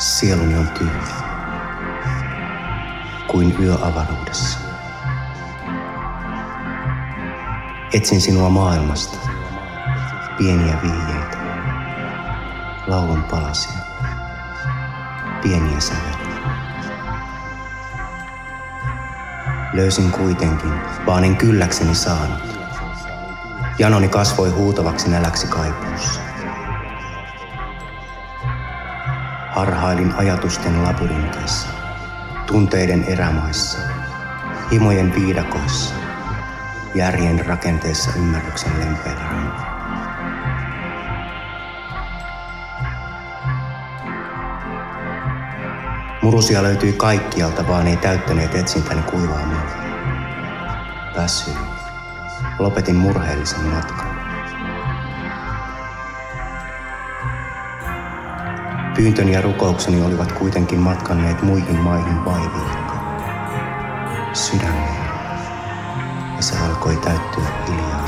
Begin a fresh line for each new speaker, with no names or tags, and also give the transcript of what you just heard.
Sieluni on tyhjä, kuin yö avaruudessa. Etsin sinua maailmasta, pieniä vihjeitä, laulun palasia, pieniä säveliä. Löysin kuitenkin, vaan en kylläkseni saanut. Janoni kasvoi huutavaksi näläksi kaipuussa. Harhailin ajatusten labyrinteissa, tunteiden erämaissa, himojen viidakoissa, järjen rakenteessa ymmärryksen rannalla. Murusia löytyi kaikkialta, vaan ei täyttäneet etsintäni kuivaa mieltä. Väsyin. Lopetin murheellisen matkan. Pyyntöni ja rukoukseni olivat kuitenkin matkanneet muihin maihin vaivilta. Sydämeen. Ja se alkoi täyttyä hiljaa.